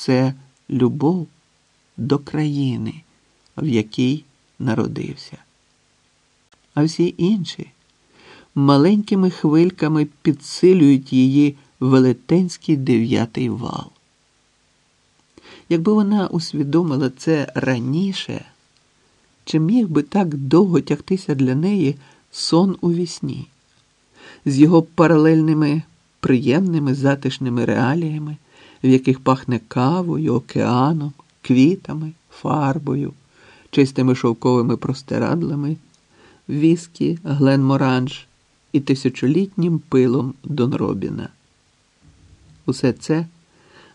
це любов до країни, в якій народився. А всі інші маленькими хвильками підсилюють її велетенський дев'ятий вал. Якби вона усвідомила це раніше, чи міг би так довго тягтися для неї сон у вісні, з його паралельними приємними затишними реаліями, в яких пахне кавою, океаном, квітами, фарбою, чистими шовковими простирадлами, віскі, Гленморанж і тисячолітнім пилом Донробіна. Усе це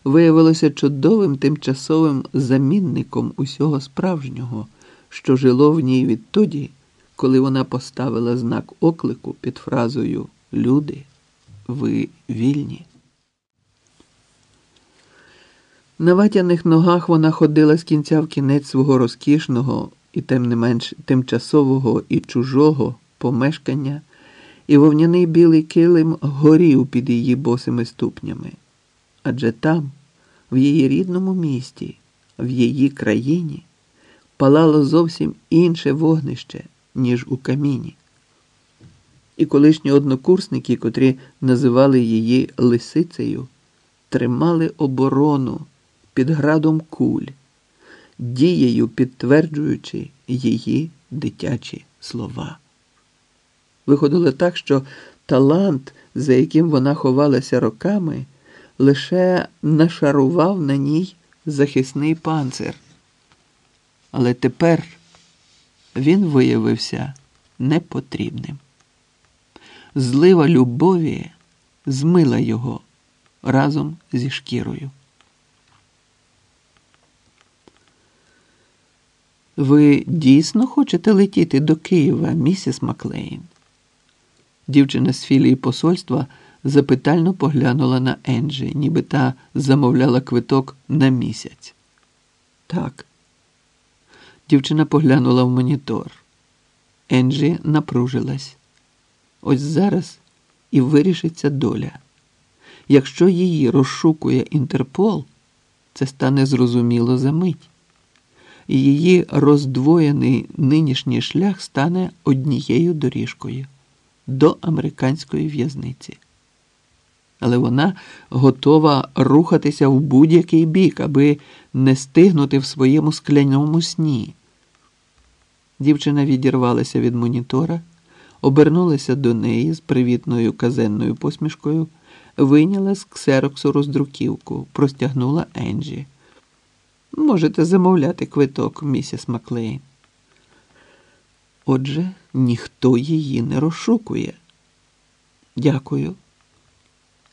виявилося чудовим тимчасовим замінником усього справжнього, що жило в ній відтоді, коли вона поставила знак оклику під фразою Люди, ви вільні. На ватяних ногах вона ходила з кінця в кінець свого розкішного і тим не менш тимчасового і чужого помешкання, і вовняний білий килим горів під її босими ступнями. Адже там, в її рідному місті, в її країні, палало зовсім інше вогнище, ніж у каміні. І колишні однокурсники, котрі називали її лисицею, тримали оборону під градом куль, дією підтверджуючи її дитячі слова. Виходило так, що талант, за яким вона ховалася роками, лише нашарував на ній захисний панцир. Але тепер він виявився непотрібним. Злива любові змила його разом зі шкірою. Ви дійсно хочете летіти до Києва, місіс Маклейн? Дівчина з філії посольства запитально поглянула на Енджі, ніби та замовляла квиток на місяць. Так. Дівчина поглянула в монітор. Енджі напружилась. Ось зараз і вирішиться доля. Якщо її розшукує Інтерпол, це стане зрозуміло за мить. І її роздвоєний нинішній шлях стане однією доріжкою до американської в'язниці. Але вона готова рухатися в будь-який бік, аби не стигнути в своєму скляному сні. Дівчина відірвалася від монітора, обернулася до неї з привітною казенною посмішкою, вийняла з ксероксу роздруківку, простягнула Енджі. Можете замовляти квиток, місіс Маклейн. Отже, ніхто її не розшукує. Дякую.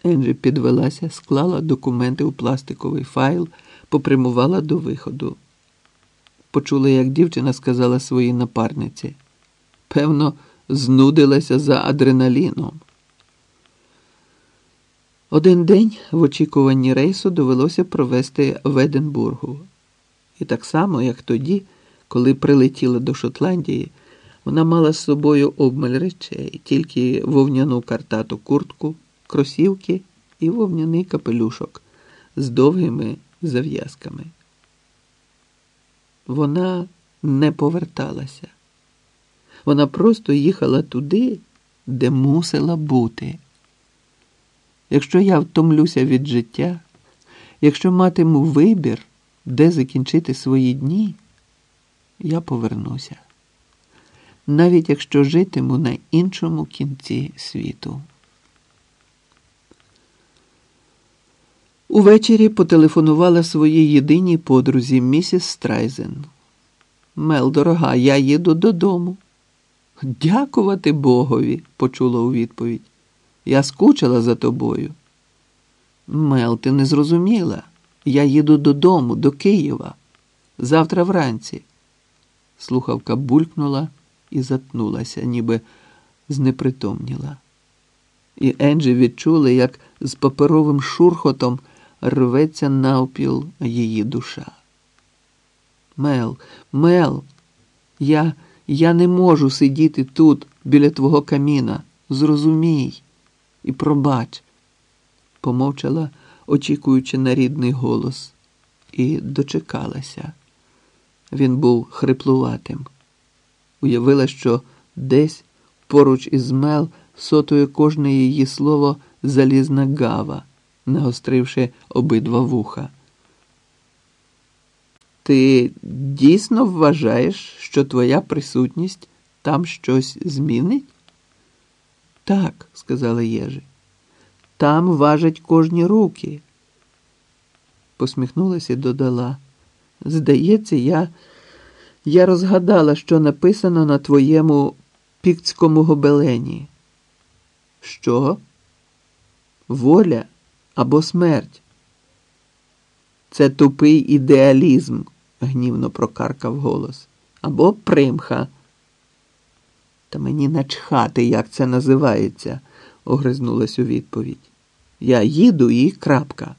Енджі підвелася, склала документи у пластиковий файл, попрямувала до виходу. Почула, як дівчина сказала своїй напарниці. Певно, знудилася за адреналіном. Один день в очікуванні рейсу довелося провести в Единбургу. І так само, як тоді, коли прилетіла до Шотландії, вона мала з собою обмаль речей, тільки вовняну картату куртку, кросівки і вовняний капелюшок з довгими зав'язками. Вона не поверталася. Вона просто їхала туди, де мусила бути. Якщо я втомлюся від життя, якщо матиму вибір, де закінчити свої дні, я повернуся, навіть якщо житиму на іншому кінці світу. Увечері потелефонувала своїй єдиній подрузі місіс Страйзен. Мел, дорога, я їду додому. Дякувати Богові, почула у відповідь. Я скучила за тобою. Мел, ти не зрозуміла. Я їду додому, до Києва. Завтра вранці. Слухавка булькнула і затнулася, ніби знепритомніла. І Енджі відчула, як з паперовим шурхотом рветься навпіл її душа. Мел, Мел, я, я не можу сидіти тут біля твого каміна. Зрозумій і пробач, помовчала, очікуючи на рідний голос, і дочекалася. Він був хриплуватим. Уявила, що десь поруч із Мел сотує кожне її слово залізна гава, нагостривши обидва вуха. Ти дійсно вважаєш, що твоя присутність там щось змінить? Так, сказала Єжи. Там важать кожні руки. Посміхнулася і додала. Здається, я я розгадала, що написано на твоєму піктському гобелені. Що? Воля або смерть? Це тупий ідеалізм, гнівно прокаркав голос. Або примха. Та мені начхати, як це називається, огризнулась у відповідь. Я їду і крапка.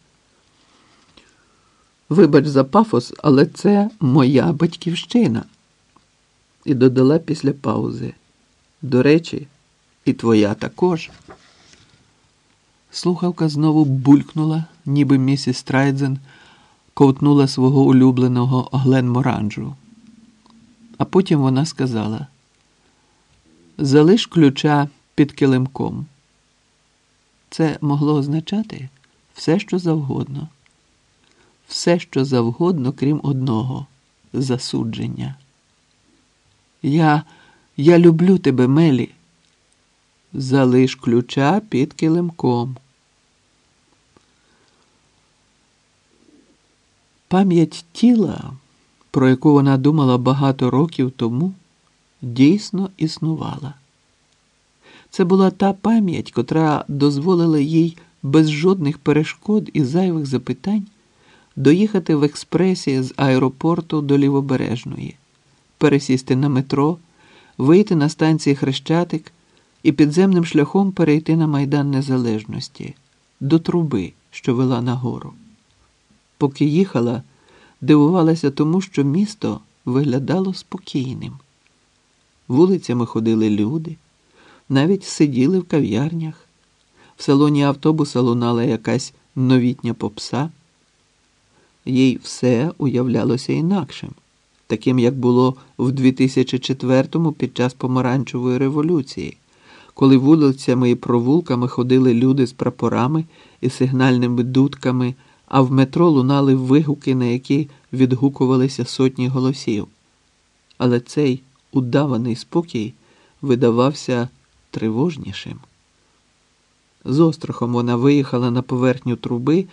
Вибач за пафос, але це моя батьківщина. І додала після паузи. До речі, і твоя також. Слухавка знову булькнула, ніби місіс Страйдзен ковтнула свого улюбленого Глен Моранжу. А потім вона сказала: Залиш ключа під килимком. Це могло означати все, що завгодно, все, що завгодно, крім одного засудження. Я, Я люблю тебе, Мелі. Залиш ключа під килимком. Пам'ять тіла, про яку вона думала багато років тому, дійсно існувала. Це була та пам'ять, котра дозволила їй без жодних перешкод і зайвих запитань доїхати в експресі з аеропорту до Лівобережної, пересісти на метро, вийти на станції Хрещатик і підземним шляхом перейти на Майдан Незалежності до труби, що вела нагору. Поки їхала, дивувалася тому, що місто виглядало спокійним. Вулицями ходили люди, навіть сиділи в кав'ярнях. В салоні автобуса лунала якась новітня попса. Їй все уявлялося інакшим, таким як було в 2004-му під час помаранчевої революції, коли вулицями і провулками ходили люди з прапорами і сигнальними дудками, а в метро лунали вигуки, на які відгукувалися сотні голосів. Але цей удаваний спокій видавався тривожнішим. З острахом вона виїхала на поверхню труби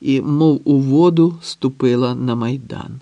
і, мов у воду, ступила на майдан.